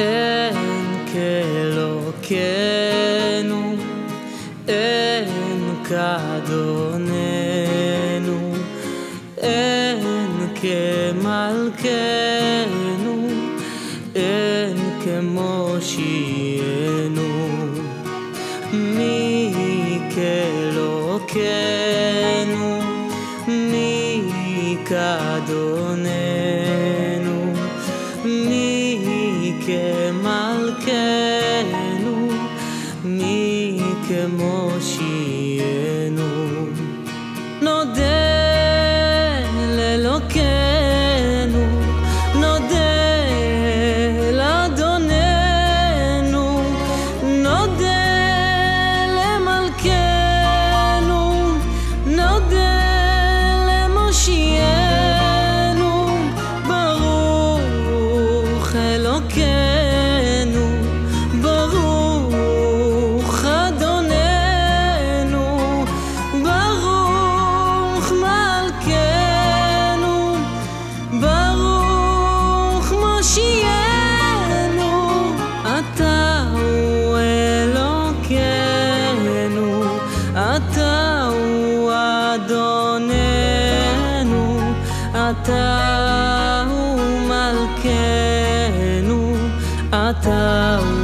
אין כאלוקינו, אין כאדוננו, אין כמלכנו, אין כמושיענו. מי כאלוקינו, מי כאדוננו. כמלכנו, מי כמו ש... אתה הוא אדוננו, אתה הוא מלכנו, אתה הוא...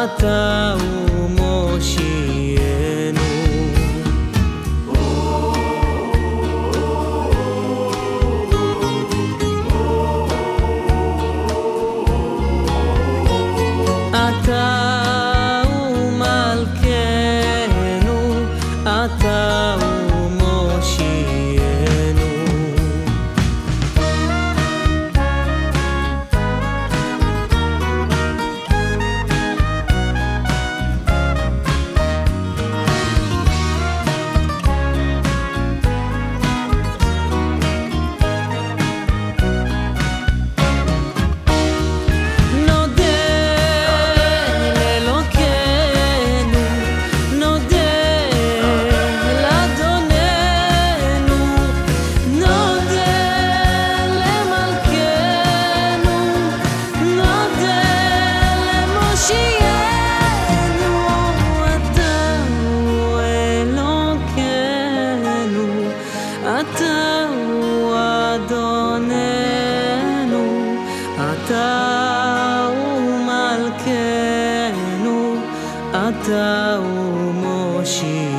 Natal. た面白い